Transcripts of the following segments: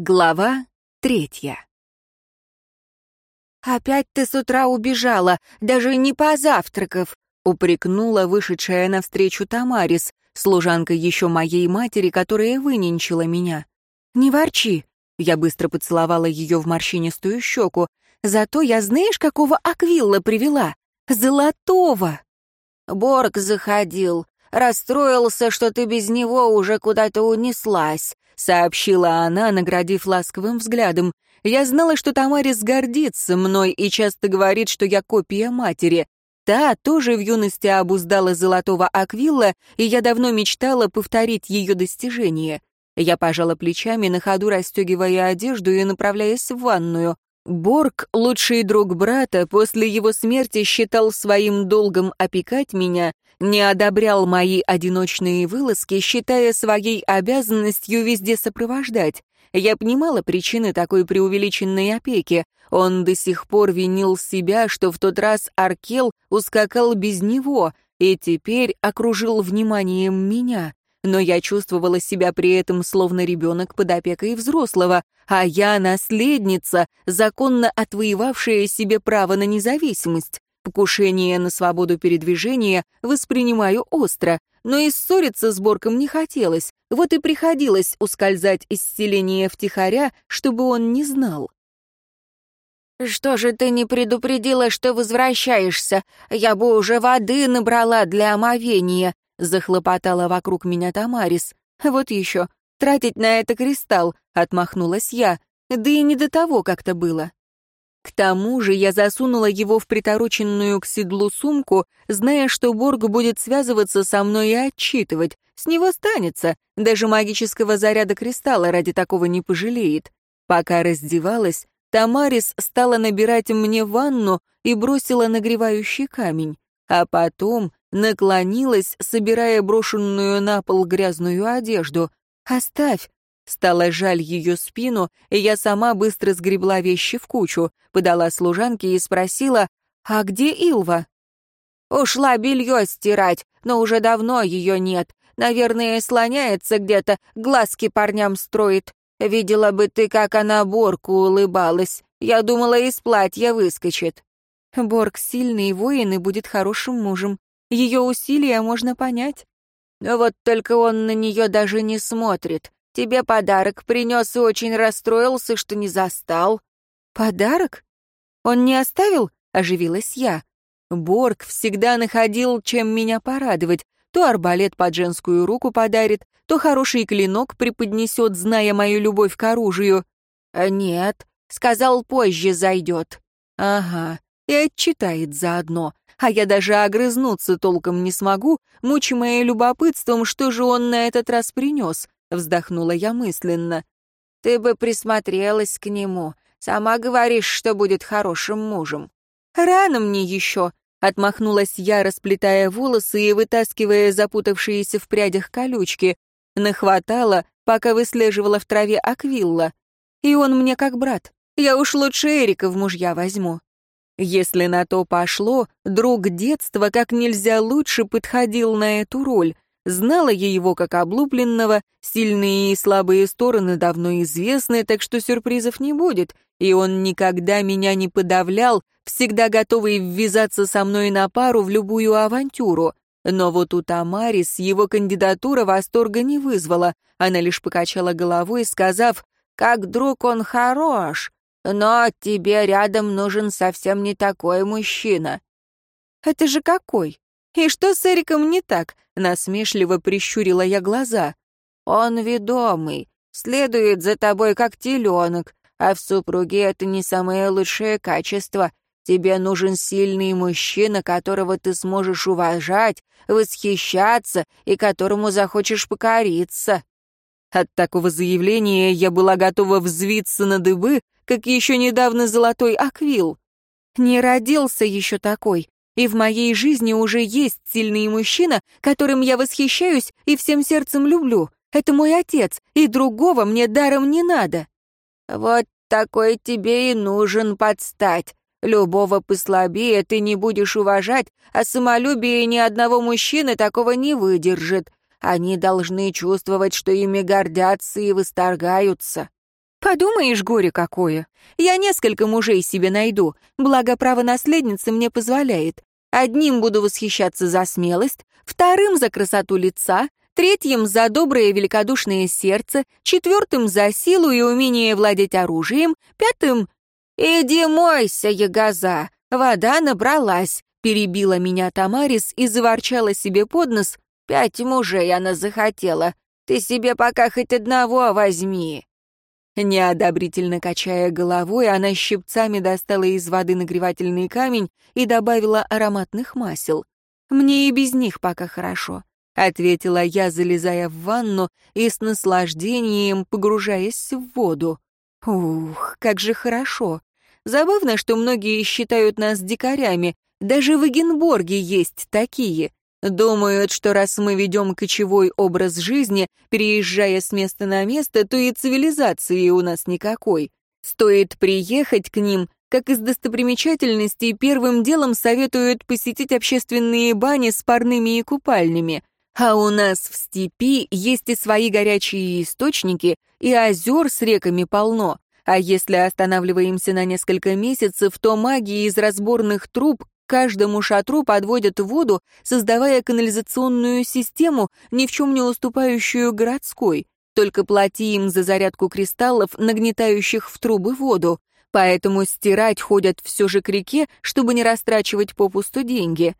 Глава третья «Опять ты с утра убежала, даже не позавтракав», — упрекнула вышедшая навстречу Тамарис, служанка еще моей матери, которая выненчила меня. «Не ворчи», — я быстро поцеловала ее в морщинистую щеку, «зато я знаешь, какого аквилла привела? Золотого!» Борг заходил, расстроился, что ты без него уже куда-то унеслась сообщила она, наградив ласковым взглядом. Я знала, что Тамарис гордится мной и часто говорит, что я копия матери. Та тоже в юности обуздала золотого аквилла, и я давно мечтала повторить ее достижение. Я пожала плечами, на ходу расстегивая одежду и направляясь в ванную. Борг, лучший друг брата, после его смерти считал своим долгом опекать меня, не одобрял мои одиночные вылазки, считая своей обязанностью везде сопровождать. Я понимала причины такой преувеличенной опеки. Он до сих пор винил себя, что в тот раз Аркел ускакал без него и теперь окружил вниманием меня. Но я чувствовала себя при этом словно ребенок под опекой взрослого, а я наследница, законно отвоевавшая себе право на независимость. Покушение на свободу передвижения воспринимаю остро, но и ссориться с Борком не хотелось, вот и приходилось ускользать из селения втихаря, чтобы он не знал. «Что же ты не предупредила, что возвращаешься? Я бы уже воды набрала для омовения», — захлопотала вокруг меня Тамарис. «Вот еще, тратить на это кристалл», — отмахнулась я, да и не до того как-то было. К тому же я засунула его в притороченную к седлу сумку, зная, что Борг будет связываться со мной и отчитывать. С него станется, даже магического заряда кристалла ради такого не пожалеет. Пока раздевалась, Тамарис стала набирать мне ванну и бросила нагревающий камень, а потом наклонилась, собирая брошенную на пол грязную одежду. «Оставь, Стало жаль ее спину, и я сама быстро сгребла вещи в кучу, подала служанке и спросила, «А где Илва?» «Ушла белье стирать, но уже давно ее нет. Наверное, слоняется где-то, глазки парням строит. Видела бы ты, как она Борку улыбалась. Я думала, из платья выскочит». Борг сильный воин и будет хорошим мужем. Ее усилия можно понять. Но вот только он на нее даже не смотрит. Тебе подарок принес и очень расстроился, что не застал». «Подарок? Он не оставил?» — оживилась я. Борг всегда находил, чем меня порадовать. То арбалет под женскую руку подарит, то хороший клинок преподнесет, зная мою любовь к оружию. А «Нет», — сказал, позже зайдет. «Ага, и отчитает заодно. А я даже огрызнуться толком не смогу, мучимая любопытством, что же он на этот раз принес. — вздохнула я мысленно. «Ты бы присмотрелась к нему. Сама говоришь, что будет хорошим мужем». «Рано мне еще», — отмахнулась я, расплетая волосы и вытаскивая запутавшиеся в прядях колючки. Нахватала, пока выслеживала в траве аквилла. И он мне как брат. Я уж лучше Эрика в мужья возьму. Если на то пошло, друг детства как нельзя лучше подходил на эту роль — Знала я его как облупленного, сильные и слабые стороны давно известны, так что сюрпризов не будет, и он никогда меня не подавлял, всегда готовый ввязаться со мной на пару в любую авантюру. Но вот у Тамарис его кандидатура восторга не вызвала, она лишь покачала головой, сказав, «Как друг он хорош, но тебе рядом нужен совсем не такой мужчина». «Это же какой? И что с Эриком не так?» Насмешливо прищурила я глаза. «Он ведомый, следует за тобой как теленок, а в супруге это не самое лучшее качество. Тебе нужен сильный мужчина, которого ты сможешь уважать, восхищаться и которому захочешь покориться». От такого заявления я была готова взвиться на дыбы, как еще недавно золотой аквил. Не родился еще такой, и в моей жизни уже есть сильный мужчина, которым я восхищаюсь и всем сердцем люблю. Это мой отец, и другого мне даром не надо». «Вот такой тебе и нужен подстать. Любого послабее ты не будешь уважать, а самолюбие ни одного мужчины такого не выдержит. Они должны чувствовать, что ими гордятся и восторгаются». Подумаешь, горе какое. Я несколько мужей себе найду, благо право наследницы мне позволяет. Одним буду восхищаться за смелость, вторым за красоту лица, третьим за доброе великодушное сердце, четвертым за силу и умение владеть оружием, пятым... «Иди мойся, ягоза, вода набралась», — перебила меня Тамарис и заворчала себе под нос. «Пять мужей она захотела. Ты себе пока хоть одного возьми». Неодобрительно качая головой, она щипцами достала из воды нагревательный камень и добавила ароматных масел. «Мне и без них пока хорошо», — ответила я, залезая в ванну и с наслаждением погружаясь в воду. «Ух, как же хорошо! Забавно, что многие считают нас дикарями. Даже в Эгенборге есть такие. Думают, что раз мы ведем кочевой образ жизни, переезжая с места на место, то и цивилизации у нас никакой. Стоит приехать к ним, как из достопримечательностей первым делом советуют посетить общественные бани с парными и купальнями. А у нас в степи есть и свои горячие источники, и озер с реками полно. А если останавливаемся на несколько месяцев, то магии из разборных труб каждому шатру подводят воду, создавая канализационную систему, ни в чем не уступающую городской. Только плати им за зарядку кристаллов, нагнетающих в трубы воду. Поэтому стирать ходят все же к реке, чтобы не растрачивать попусту деньги.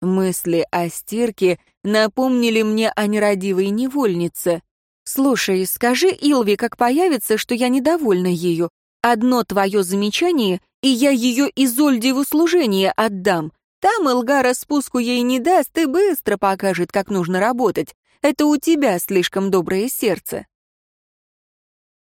Мысли о стирке напомнили мне о нерадивой невольнице. «Слушай, скажи Илви, как появится, что я недовольна ею. Одно твое замечание, и я ее Изольде в услужение отдам. Там Элгара спуску ей не даст и быстро покажет, как нужно работать. Это у тебя слишком доброе сердце».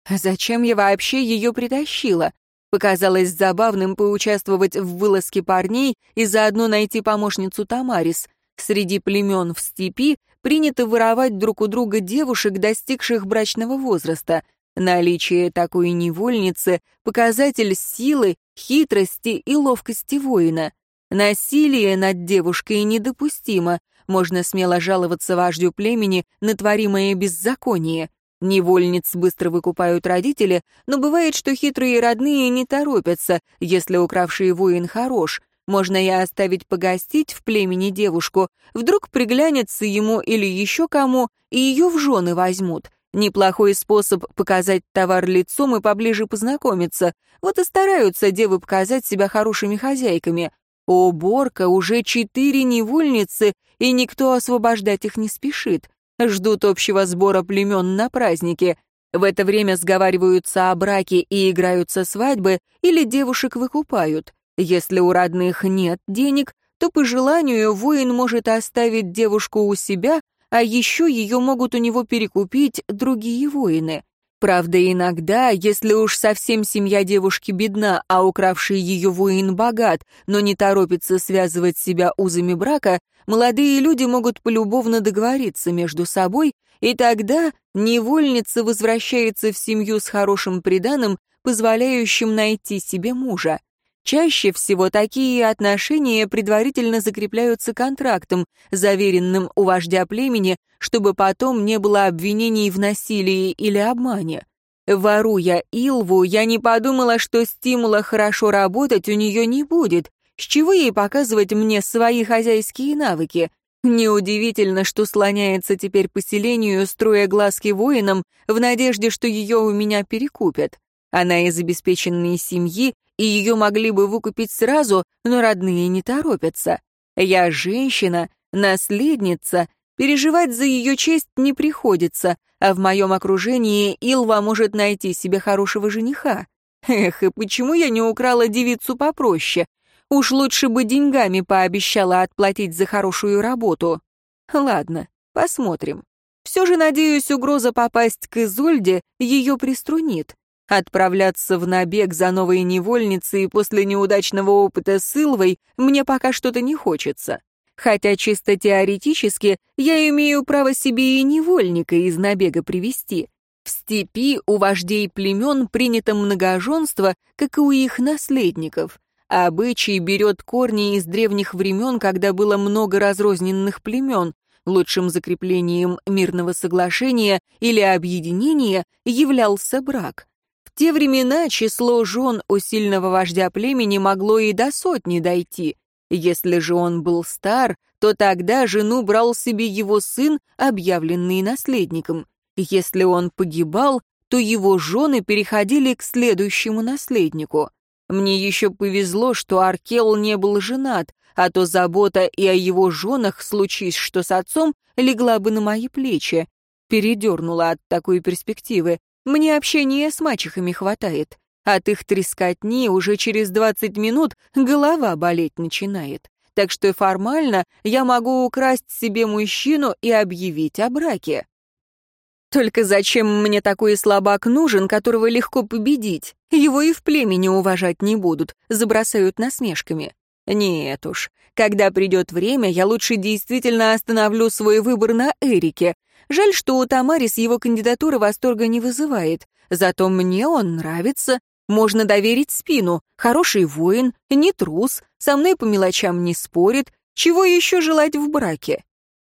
Зачем я вообще ее притащила? Показалось забавным поучаствовать в вылазке парней и заодно найти помощницу Тамарис. Среди племен в степи принято воровать друг у друга девушек, достигших брачного возраста — Наличие такой невольницы — показатель силы, хитрости и ловкости воина. Насилие над девушкой недопустимо, можно смело жаловаться вождю племени на творимое беззаконие. Невольниц быстро выкупают родители, но бывает, что хитрые родные не торопятся, если укравший воин хорош. Можно и оставить погостить в племени девушку, вдруг приглянется ему или еще кому, и ее в жены возьмут. Неплохой способ показать товар лицом и поближе познакомиться. Вот и стараются девы показать себя хорошими хозяйками. Борка, уже четыре невольницы, и никто освобождать их не спешит. Ждут общего сбора племен на празднике. В это время сговариваются о браке и играются свадьбы, или девушек выкупают. Если у родных нет денег, то по желанию воин может оставить девушку у себя, а еще ее могут у него перекупить другие воины. Правда, иногда, если уж совсем семья девушки бедна, а укравший ее воин богат, но не торопится связывать себя узами брака, молодые люди могут полюбовно договориться между собой, и тогда невольница возвращается в семью с хорошим приданым, позволяющим найти себе мужа. Чаще всего такие отношения предварительно закрепляются контрактом, заверенным у вождя племени, чтобы потом не было обвинений в насилии или обмане. Воруя Илву, я не подумала, что стимула хорошо работать у нее не будет. С чего ей показывать мне свои хозяйские навыки? Неудивительно, что слоняется теперь поселению, строя глазки воинам, в надежде, что ее у меня перекупят. Она из обеспеченной семьи и ее могли бы выкупить сразу, но родные не торопятся. Я женщина, наследница, переживать за ее честь не приходится, а в моем окружении Илва может найти себе хорошего жениха. Эх, и почему я не украла девицу попроще? Уж лучше бы деньгами пообещала отплатить за хорошую работу. Ладно, посмотрим. Все же, надеюсь, угроза попасть к Изольде ее приструнит. Отправляться в набег за новой невольницей после неудачного опыта с Илвой мне пока что-то не хочется. Хотя чисто теоретически я имею право себе и невольника из набега привести. В степи у вождей племен принято многоженство, как и у их наследников. Обычай берет корни из древних времен, когда было много разрозненных племен. Лучшим закреплением мирного соглашения или объединения являлся брак те времена число жен у сильного вождя племени могло и до сотни дойти. Если же он был стар, то тогда жену брал себе его сын, объявленный наследником. Если он погибал, то его жены переходили к следующему наследнику. Мне еще повезло, что Аркел не был женат, а то забота и о его женах, случись что с отцом, легла бы на мои плечи. Передернула от такой перспективы. Мне общения с мачехами хватает. От их трескотни уже через 20 минут голова болеть начинает. Так что формально я могу украсть себе мужчину и объявить о браке. Только зачем мне такой слабак нужен, которого легко победить? Его и в племени уважать не будут, забросают насмешками. Нет уж, когда придет время, я лучше действительно остановлю свой выбор на Эрике. Жаль, что у Тамарис его кандидатура восторга не вызывает. Зато мне он нравится. Можно доверить спину. Хороший воин, не трус, со мной по мелочам не спорит. Чего еще желать в браке?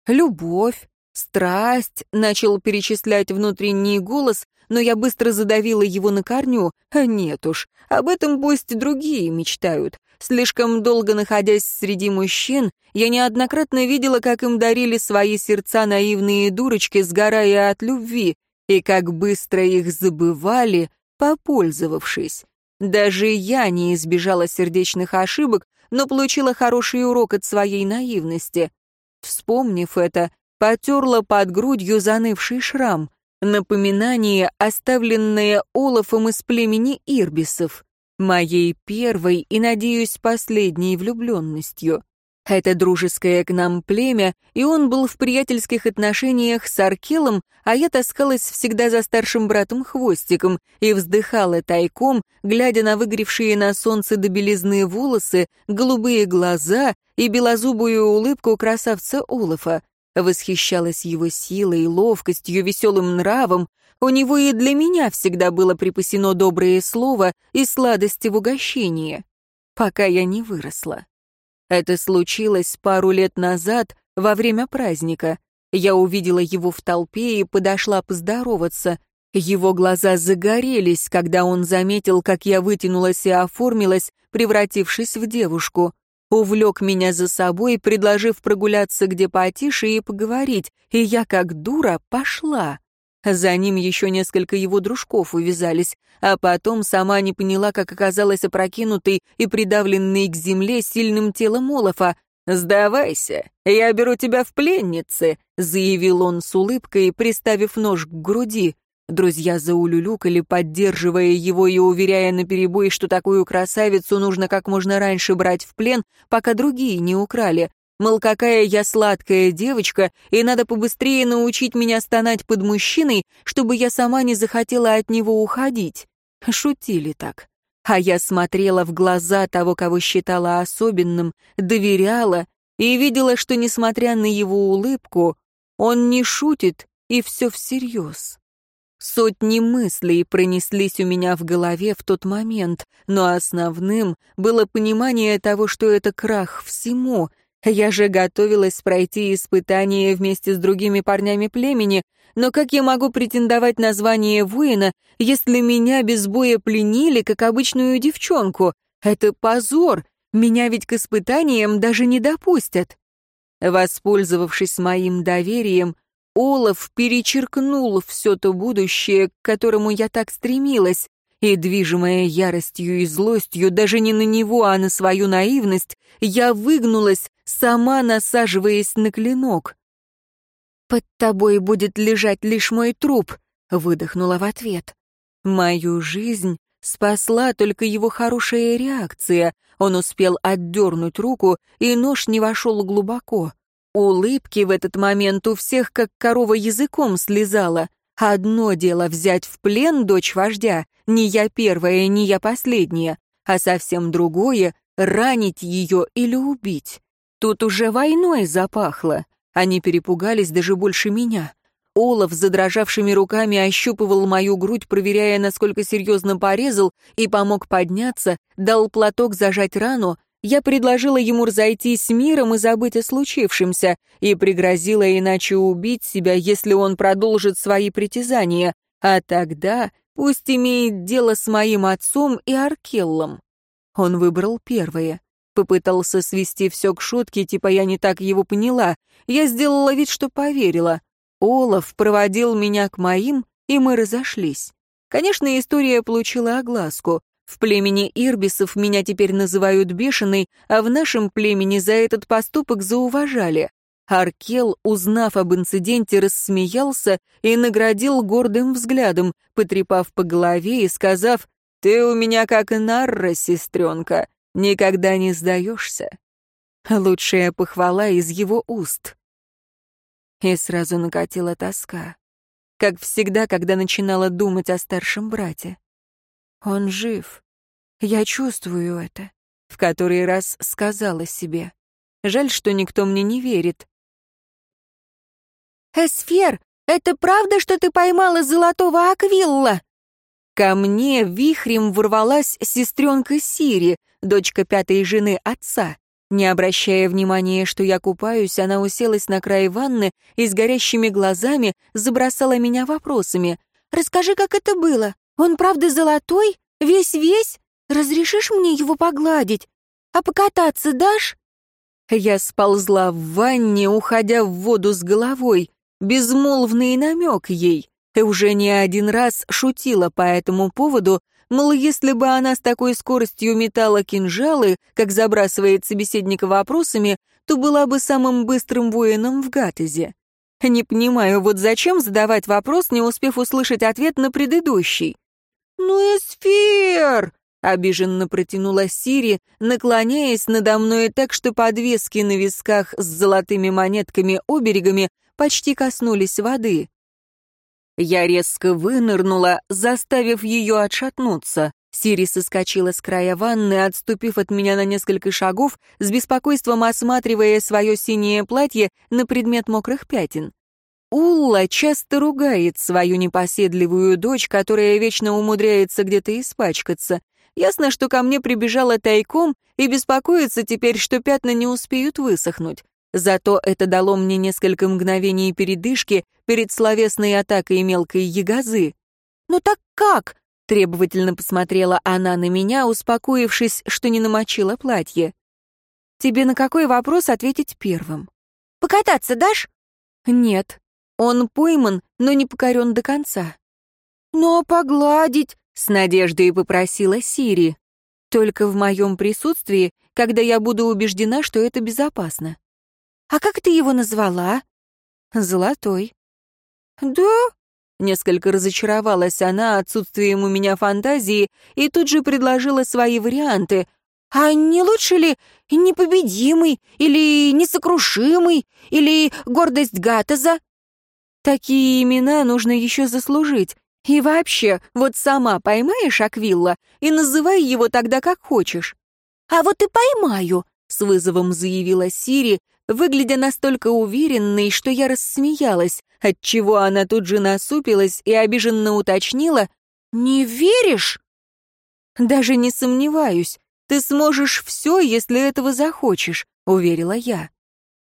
Любовь, Страсть, начал перечислять внутренний голос, но я быстро задавила его на корню. Нет уж, об этом пусть другие мечтают. Слишком долго находясь среди мужчин, я неоднократно видела, как им дарили свои сердца наивные дурочки, сгорая от любви, и как быстро их забывали, попользовавшись. Даже я не избежала сердечных ошибок, но получила хороший урок от своей наивности. Вспомнив это, потерла под грудью занывший шрам, напоминание, оставленное Олафом из племени Ирбисов, моей первой и, надеюсь, последней влюбленностью. Это дружеское к нам племя, и он был в приятельских отношениях с Аркелом, а я таскалась всегда за старшим братом Хвостиком и вздыхала тайком, глядя на выгоревшие на солнце до белизны волосы, голубые глаза и белозубую улыбку красавца Олафа, Восхищалась его силой, ловкостью, веселым нравом. У него и для меня всегда было припасено доброе слово и сладости в угощении, пока я не выросла. Это случилось пару лет назад, во время праздника. Я увидела его в толпе и подошла поздороваться. Его глаза загорелись, когда он заметил, как я вытянулась и оформилась, превратившись в девушку увлек меня за собой, предложив прогуляться где потише и поговорить, и я, как дура, пошла. За ним еще несколько его дружков увязались, а потом сама не поняла, как оказалась опрокинутой и придавленной к земле сильным телом Олафа. «Сдавайся, я беру тебя в пленницы», — заявил он с улыбкой, приставив нож к груди. Друзья заулюлюкали, поддерживая его и уверяя наперебой, что такую красавицу нужно как можно раньше брать в плен, пока другие не украли. Мол, какая я сладкая девочка, и надо побыстрее научить меня стонать под мужчиной, чтобы я сама не захотела от него уходить. Шутили так. А я смотрела в глаза того, кого считала особенным, доверяла и видела, что, несмотря на его улыбку, он не шутит и все всерьез. Сотни мыслей пронеслись у меня в голове в тот момент, но основным было понимание того, что это крах всему. Я же готовилась пройти испытание вместе с другими парнями племени, но как я могу претендовать на звание воина, если меня без боя пленили, как обычную девчонку? Это позор, меня ведь к испытаниям даже не допустят. Воспользовавшись моим доверием, Олаф перечеркнул все то будущее, к которому я так стремилась, и, движимая яростью и злостью, даже не на него, а на свою наивность, я выгнулась, сама насаживаясь на клинок. «Под тобой будет лежать лишь мой труп», — выдохнула в ответ. Мою жизнь спасла только его хорошая реакция. Он успел отдернуть руку, и нож не вошел глубоко. Улыбки в этот момент у всех как корова языком слезала. Одно дело взять в плен дочь вождя, не я первая, не я последняя, а совсем другое — ранить ее или убить. Тут уже войной запахло. Они перепугались даже больше меня. Олаф задрожавшими руками ощупывал мою грудь, проверяя, насколько серьезно порезал, и помог подняться, дал платок зажать рану, я предложила ему разойтись с миром и забыть о случившемся, и пригрозила иначе убить себя, если он продолжит свои притязания, а тогда пусть имеет дело с моим отцом и Аркеллом. Он выбрал первое. Попытался свести все к шутке, типа я не так его поняла. Я сделала вид, что поверила. Олаф проводил меня к моим, и мы разошлись. Конечно, история получила огласку. В племени Ирбисов меня теперь называют бешеной, а в нашем племени за этот поступок зауважали. Аркел, узнав об инциденте, рассмеялся и наградил гордым взглядом, потрепав по голове и сказав, «Ты у меня как нарра, сестренка, никогда не сдаешься». Лучшая похвала из его уст. И сразу накатила тоска. Как всегда, когда начинала думать о старшем брате. Он жив. Я чувствую это. В который раз сказала себе. Жаль, что никто мне не верит. «Эсфер, это правда, что ты поймала золотого аквилла?» Ко мне вихрем ворвалась сестренка Сири, дочка пятой жены отца. Не обращая внимания, что я купаюсь, она уселась на край ванны и с горящими глазами забросала меня вопросами. «Расскажи, как это было? Он правда золотой? Весь-весь? Разрешишь мне его погладить? А покататься дашь?» Я сползла в ванне, уходя в воду с головой. Безмолвный намек ей. Уже не один раз шутила по этому поводу, Мол, если бы она с такой скоростью метала кинжалы, как забрасывает собеседника вопросами, то была бы самым быстрым воином в Гатезе. Не понимаю, вот зачем задавать вопрос, не успев услышать ответ на предыдущий? «Ну, Эсфер!» — обиженно протянула Сири, наклоняясь надо мной так, что подвески на висках с золотыми монетками-оберегами почти коснулись воды. Я резко вынырнула, заставив ее отшатнуться. Сири соскочила с края ванны, отступив от меня на несколько шагов, с беспокойством осматривая свое синее платье на предмет мокрых пятен. Улла часто ругает свою непоседливую дочь, которая вечно умудряется где-то испачкаться. Ясно, что ко мне прибежала тайком и беспокоится теперь, что пятна не успеют высохнуть. Зато это дало мне несколько мгновений передышки перед словесной атакой мелкой ягозы. «Ну так как?» — требовательно посмотрела она на меня, успокоившись, что не намочила платье. «Тебе на какой вопрос ответить первым?» «Покататься дашь?» «Нет. Он пойман, но не покорен до конца». «Ну а погладить?» — с надеждой попросила Сири. «Только в моем присутствии, когда я буду убеждена, что это безопасно». «А как ты его назвала?» «Золотой». «Да?» Несколько разочаровалась она отсутствием у меня фантазии и тут же предложила свои варианты. «А не лучше ли непобедимый, или несокрушимый, или гордость Гатеза?» «Такие имена нужно еще заслужить. И вообще, вот сама поймаешь Аквилла и называй его тогда как хочешь». «А вот и поймаю», — с вызовом заявила Сири, выглядя настолько уверенной, что я рассмеялась, отчего она тут же насупилась и обиженно уточнила «Не веришь?» «Даже не сомневаюсь. Ты сможешь все, если этого захочешь», — уверила я.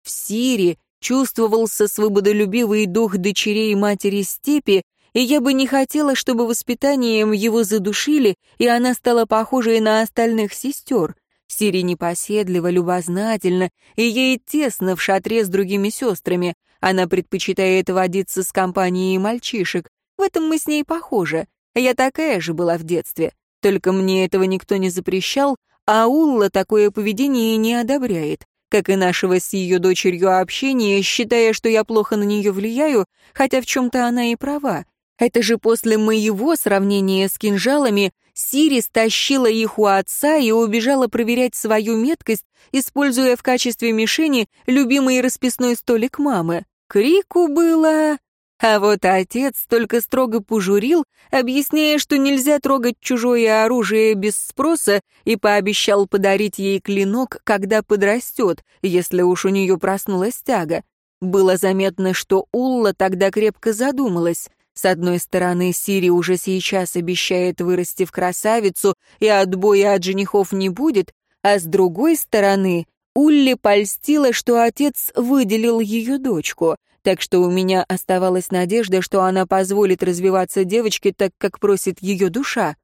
В Сири чувствовался свободолюбивый дух дочерей матери степи, и я бы не хотела, чтобы воспитанием его задушили, и она стала похожей на остальных сестер. Сири непоседлива, любознательна, и ей тесно в шатре с другими сестрами. Она предпочитает водиться с компанией мальчишек. В этом мы с ней похожи. Я такая же была в детстве. Только мне этого никто не запрещал, а Улла такое поведение не одобряет, как и нашего с ее дочерью общения, считая, что я плохо на нее влияю, хотя в чем-то она и права. Это же после моего сравнения с кинжалами Сири стащила их у отца и убежала проверять свою меткость, используя в качестве мишени любимый расписной столик мамы. Крику было... А вот отец только строго пожурил, объясняя, что нельзя трогать чужое оружие без спроса, и пообещал подарить ей клинок, когда подрастет, если уж у нее проснулась тяга. Было заметно, что Улла тогда крепко задумалась. С одной стороны, Сири уже сейчас обещает вырасти в красавицу, и отбоя от женихов не будет, а с другой стороны, Улли польстила, что отец выделил ее дочку, Так что у меня оставалась надежда, что она позволит развиваться девочке так, как просит ее душа.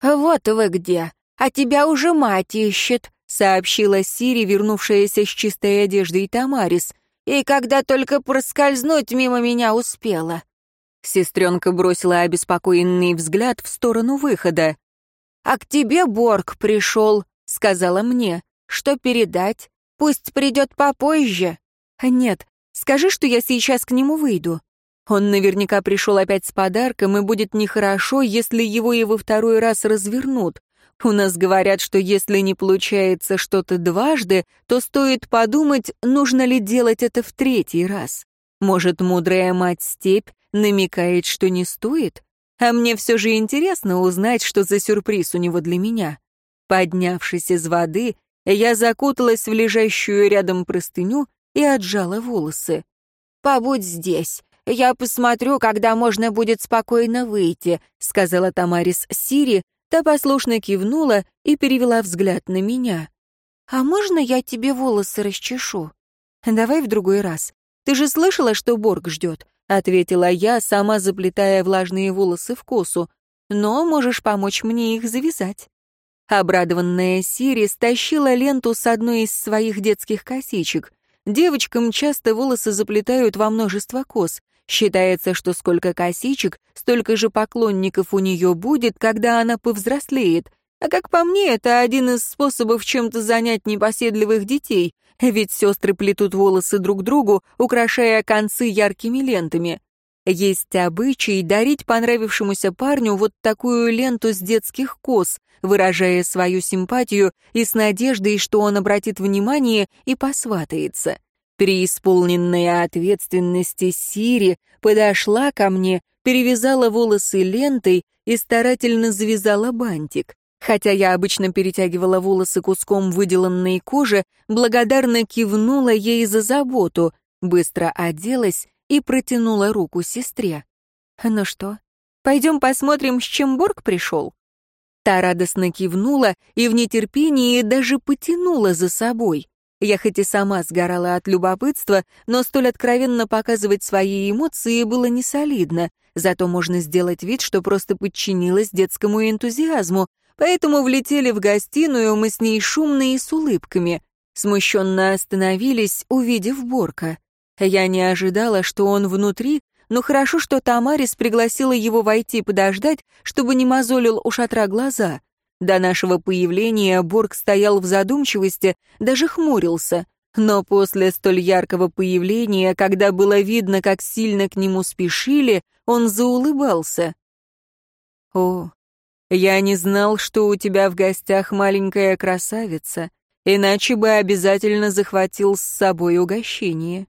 «Вот вы где! А тебя уже мать ищет!» — сообщила Сири, вернувшаяся с чистой одеждой Тамарис. «И когда только проскользнуть мимо меня успела!» Сестренка бросила обеспокоенный взгляд в сторону выхода. «А к тебе Борг пришел», — сказала мне. «Что передать? Пусть придет попозже». «Нет, скажи, что я сейчас к нему выйду. Он наверняка пришел опять с подарком, и будет нехорошо, если его и во второй раз развернут. У нас говорят, что если не получается что-то дважды, то стоит подумать, нужно ли делать это в третий раз. Может, мудрая мать-степь намекает, что не стоит? А мне все же интересно узнать, что за сюрприз у него для меня. Поднявшись из воды, я закуталась в лежащую рядом простыню и отжала волосы. «Побудь здесь. Я посмотрю, когда можно будет спокойно выйти», — сказала Тамарис Сири, та послушно кивнула и перевела взгляд на меня. «А можно я тебе волосы расчешу?» «Давай в другой раз. Ты же слышала, что Борг ждет?» — ответила я, сама заплетая влажные волосы в косу. «Но можешь помочь мне их завязать». Обрадованная Сири стащила ленту с одной из своих детских косичек. Девочкам часто волосы заплетают во множество кос. Считается, что сколько косичек, столько же поклонников у нее будет, когда она повзрослеет. А как по мне, это один из способов чем-то занять непоседливых детей, ведь сестры плетут волосы друг другу, украшая концы яркими лентами. Есть обычай дарить понравившемуся парню вот такую ленту с детских кос, выражая свою симпатию и с надеждой, что он обратит внимание и посватается. Преисполненная ответственности Сири подошла ко мне, перевязала волосы лентой и старательно завязала бантик. Хотя я обычно перетягивала волосы куском выделанной кожи, благодарно кивнула ей за заботу, быстро оделась и протянула руку сестре. «Ну что, пойдем посмотрим, с чем Борг пришел?» Та радостно кивнула и в нетерпении даже потянула за собой. Я хоть и сама сгорала от любопытства, но столь откровенно показывать свои эмоции было не солидно, зато можно сделать вид, что просто подчинилась детскому энтузиазму, поэтому влетели в гостиную мы с ней шумно и с улыбками. Смущенно остановились, увидев Борка. Я не ожидала, что он внутри, но хорошо, что Тамарис пригласила его войти подождать, чтобы не мозолил у шатра глаза — до нашего появления Борг стоял в задумчивости, даже хмурился. Но после столь яркого появления, когда было видно, как сильно к нему спешили, он заулыбался. «О, я не знал, что у тебя в гостях маленькая красавица, иначе бы обязательно захватил с собой угощение».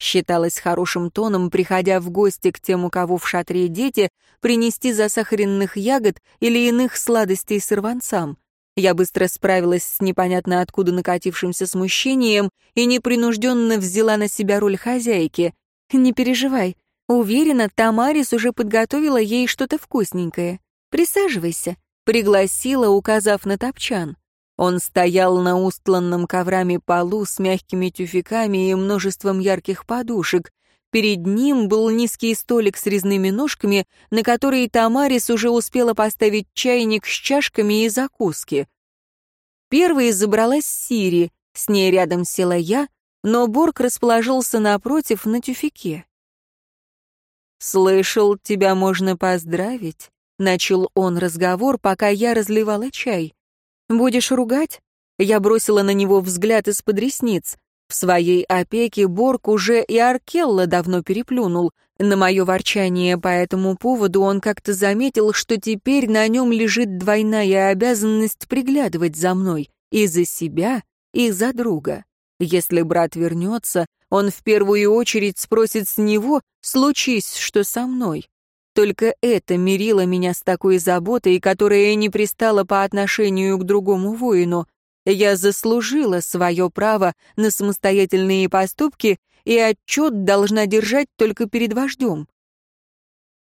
Считалось хорошим тоном, приходя в гости к тем, у кого в шатре дети, принести засахаренных ягод или иных сладостей сорванцам. Я быстро справилась с непонятно откуда накатившимся смущением и непринужденно взяла на себя роль хозяйки. «Не переживай. Уверена, Тамарис уже подготовила ей что-то вкусненькое. Присаживайся», — пригласила, указав на топчан. Он стоял на устланном коврами полу с мягкими тюфяками и множеством ярких подушек. Перед ним был низкий столик с резными ножками, на который Тамарис уже успела поставить чайник с чашками и закуски. Первой забралась Сири, с ней рядом села я, но Борг расположился напротив на тюфяке. «Слышал, тебя можно поздравить», — начал он разговор, пока я разливала чай. «Будешь ругать?» Я бросила на него взгляд из-под ресниц. В своей опеке Борг уже и Аркелла давно переплюнул. На мое ворчание по этому поводу он как-то заметил, что теперь на нем лежит двойная обязанность приглядывать за мной. И за себя, и за друга. Если брат вернется, он в первую очередь спросит с него, случись что со мной. Только это мирило меня с такой заботой, которая не пристала по отношению к другому воину. Я заслужила свое право на самостоятельные поступки и отчет должна держать только перед вождем.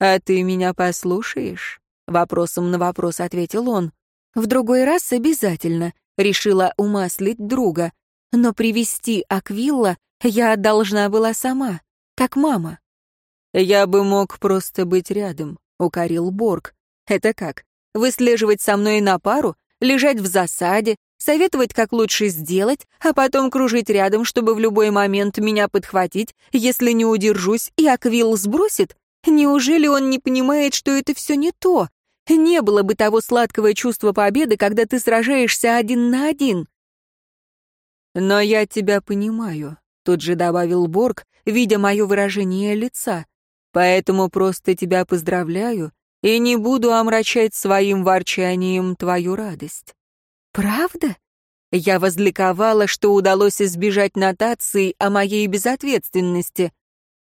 «А ты меня послушаешь?» — вопросом на вопрос ответил он. «В другой раз обязательно», — решила умаслить друга. «Но привести Аквилла я должна была сама. как мама. «Я бы мог просто быть рядом», — укорил Борг. «Это как? Выслеживать со мной на пару? Лежать в засаде? Советовать, как лучше сделать? А потом кружить рядом, чтобы в любой момент меня подхватить, если не удержусь, и Аквил сбросит? Неужели он не понимает, что это все не то? Не было бы того сладкого чувства победы, когда ты сражаешься один на один». «Но я тебя понимаю», — тут же добавил Борг, видя мое выражение лица. Поэтому просто тебя поздравляю и не буду омрачать своим ворчанием твою радость». «Правда?» Я возликовала, что удалось избежать нотации о моей безответственности.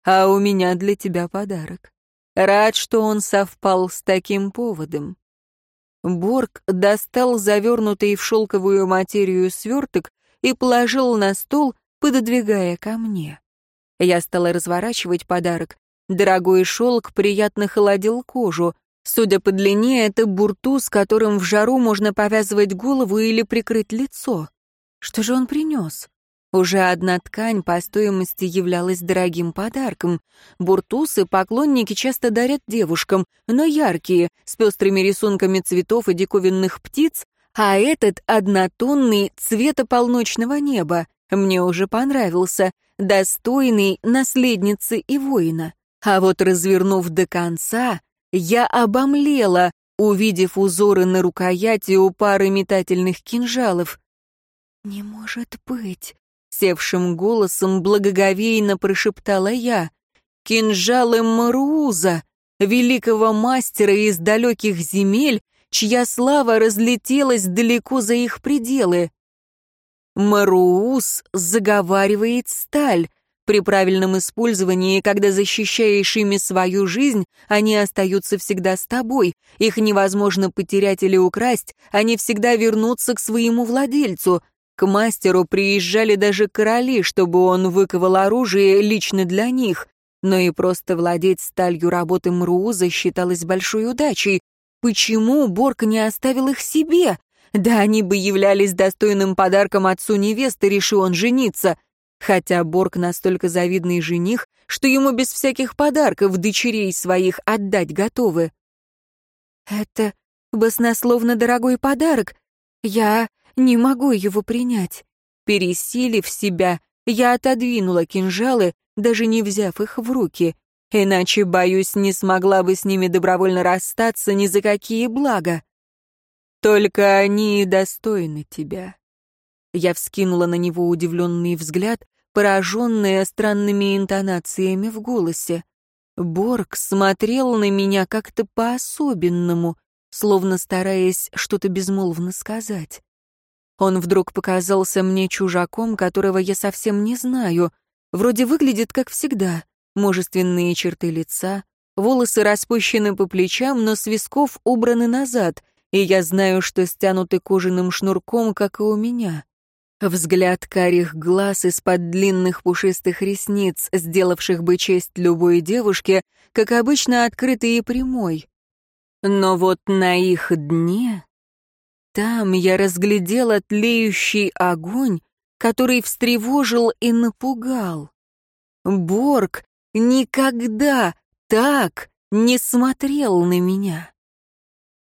А у меня для тебя подарок. Рад, что он совпал с таким поводом. Борг достал завернутый в шелковую материю сверток и положил на стол, пододвигая ко мне. Я стала разворачивать подарок, Дорогой шелк приятно холодил кожу. Судя по длине, это буртус, которым в жару можно повязывать голову или прикрыть лицо. Что же он принес? Уже одна ткань по стоимости являлась дорогим подарком. Буртусы поклонники часто дарят девушкам, но яркие, с пестрыми рисунками цветов и диковинных птиц, а этот однотонный цвета полночного неба. Мне уже понравился, достойный наследницы и воина. А вот развернув до конца, я обомлела, увидев узоры на рукояти у пары метательных кинжалов. «Не может быть!» — севшим голосом благоговейно прошептала я. «Кинжалы Маруза, великого мастера из далеких земель, чья слава разлетелась далеко за их пределы. Маруус заговаривает сталь, при правильном использовании, когда защищаешь ими свою жизнь, они остаются всегда с тобой. Их невозможно потерять или украсть, они всегда вернутся к своему владельцу. К мастеру приезжали даже короли, чтобы он выковал оружие лично для них. Но и просто владеть сталью работы Мрууза считалось большой удачей. Почему Борг не оставил их себе? Да они бы являлись достойным подарком отцу невесты, решил он жениться. Хотя Борг настолько завидный жених, что ему без всяких подарков дочерей своих отдать готовы. «Это баснословно дорогой подарок. Я не могу его принять». Пересилив себя, я отодвинула кинжалы, даже не взяв их в руки. Иначе, боюсь, не смогла бы с ними добровольно расстаться ни за какие блага. Только они достойны тебя. Я вскинула на него удивленный взгляд, пораженная странными интонациями в голосе. Борг смотрел на меня как-то по-особенному, словно стараясь что-то безмолвно сказать. Он вдруг показался мне чужаком, которого я совсем не знаю. Вроде выглядит как всегда. Мужественные черты лица, волосы распущены по плечам, но с висков убраны назад, и я знаю, что стянуты кожаным шнурком, как и у меня. Взгляд карих глаз из-под длинных пушистых ресниц, сделавших бы честь любой девушке, как обычно открытый и прямой. Но вот на их дне... Там я разглядела тлеющий огонь, который встревожил и напугал. Борг никогда так не смотрел на меня.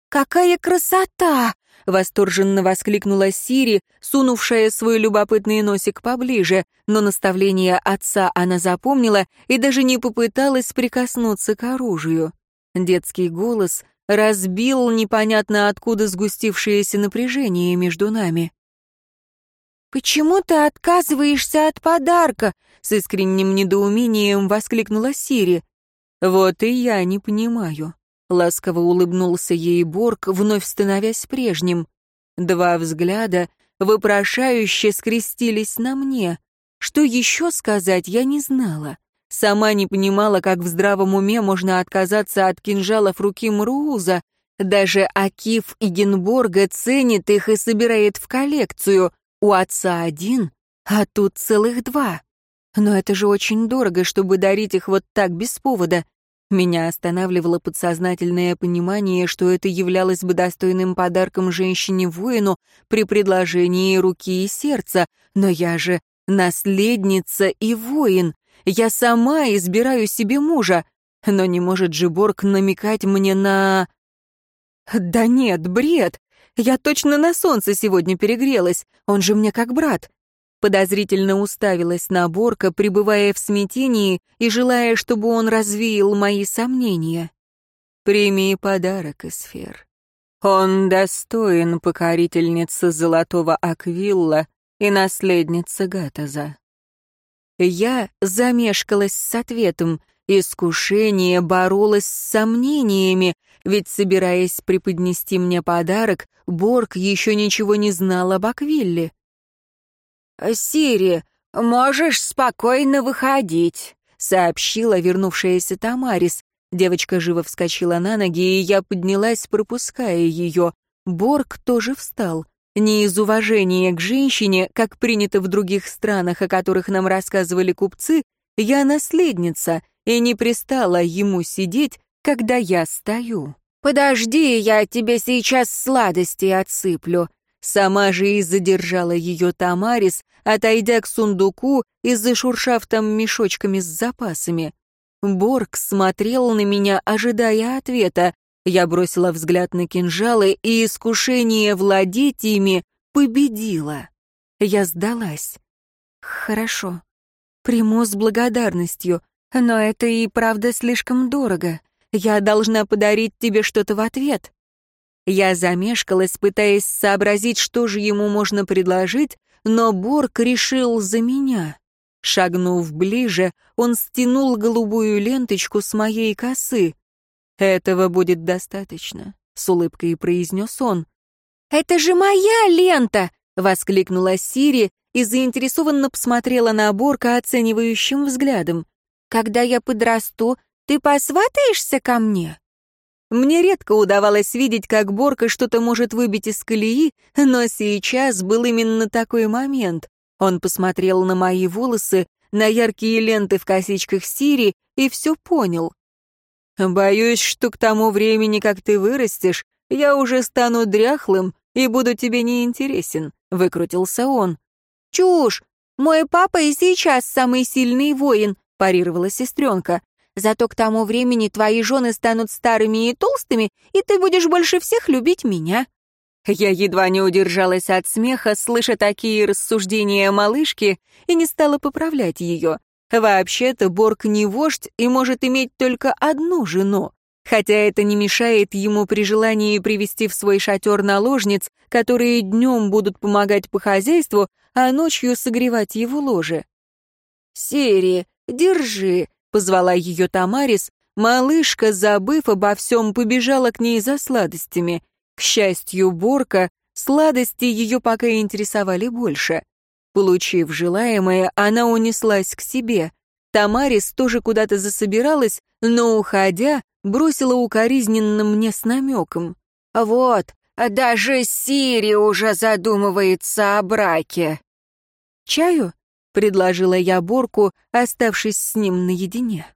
«Какая красота!» — восторженно воскликнула Сири, сунувшая свой любопытный носик поближе, но наставление отца она запомнила и даже не попыталась прикоснуться к оружию. Детский голос разбил непонятно откуда сгустившееся напряжение между нами. «Почему ты отказываешься от подарка?» — с искренним недоумением воскликнула Сири. «Вот и я не понимаю. Ласково улыбнулся ей Борг, вновь становясь прежним. Два взгляда вопрошающе скрестились на мне. Что еще сказать, я не знала. Сама не понимала, как в здравом уме можно отказаться от кинжалов руки Мрууза. Даже Акиф Игенборга ценит их и собирает в коллекцию. У отца один, а тут целых два. Но это же очень дорого, чтобы дарить их вот так без повода. Меня останавливало подсознательное понимание, что это являлось бы достойным подарком женщине-воину при предложении руки и сердца, но я же наследница и воин. Я сама избираю себе мужа. Но не может же Борг намекать мне на... Да нет, бред. Я точно на солнце сегодня перегрелась. Он же мне как брат. Подозрительно уставилась на Борка, пребывая в смятении и желая, чтобы он развеял мои сомнения. «Прими подарок, Эсфер. Он достоин покорительницы золотого Аквилла и наследницы Гатаза». Я замешкалась с ответом. Искушение боролось с сомнениями, ведь, собираясь преподнести мне подарок, Борг еще ничего не знал об Аквилле. «Сири, можешь спокойно выходить», — сообщила вернувшаяся Тамарис. Девочка живо вскочила на ноги, и я поднялась, пропуская ее. Борг тоже встал. Не из уважения к женщине, как принято в других странах, о которых нам рассказывали купцы, я наследница, и не пристала ему сидеть, когда я стою. «Подожди, я тебе сейчас сладости отсыплю», Сама же и задержала ее Тамарис, отойдя к сундуку и зашуршав там мешочками с запасами. Борг смотрел на меня, ожидая ответа. Я бросила взгляд на кинжалы, и искушение владеть ими победило. Я сдалась. Хорошо. Приму с благодарностью, но это и правда слишком дорого. Я должна подарить тебе что-то в ответ. Я замешкалась, пытаясь сообразить, что же ему можно предложить, но Борг решил за меня. Шагнув ближе, он стянул голубую ленточку с моей косы. «Этого будет достаточно», — с улыбкой произнес он. «Это же моя лента!» — воскликнула Сири и заинтересованно посмотрела на Борка оценивающим взглядом. «Когда я подрасту, ты посватаешься ко мне?» Мне редко удавалось видеть, как Борка что-то может выбить из колеи, но сейчас был именно такой момент. Он посмотрел на мои волосы, на яркие ленты в косичках Сири и все понял. «Боюсь, что к тому времени, как ты вырастешь, я уже стану дряхлым и буду тебе неинтересен», — выкрутился он. «Чушь! Мой папа и сейчас самый сильный воин», — парировала сестренка. Зато к тому времени твои жены станут старыми и толстыми, и ты будешь больше всех любить меня». Я едва не удержалась от смеха, слыша такие рассуждения малышки, и не стала поправлять ее. Вообще-то Борг не вождь и может иметь только одну жену, хотя это не мешает ему при желании привести в свой шатер наложниц, которые днем будут помогать по хозяйству, а ночью согревать его ложе. «Сери, держи, Позвала ее Тамарис, малышка, забыв обо всем, побежала к ней за сладостями. К счастью, Борка, сладости ее пока интересовали больше. Получив желаемое, она унеслась к себе. Тамарис тоже куда-то засобиралась, но, уходя, бросила укоризненно мне с намеком. «Вот, даже Сири уже задумывается о браке». «Чаю?» Предложила я Борку, оставшись с ним наедине.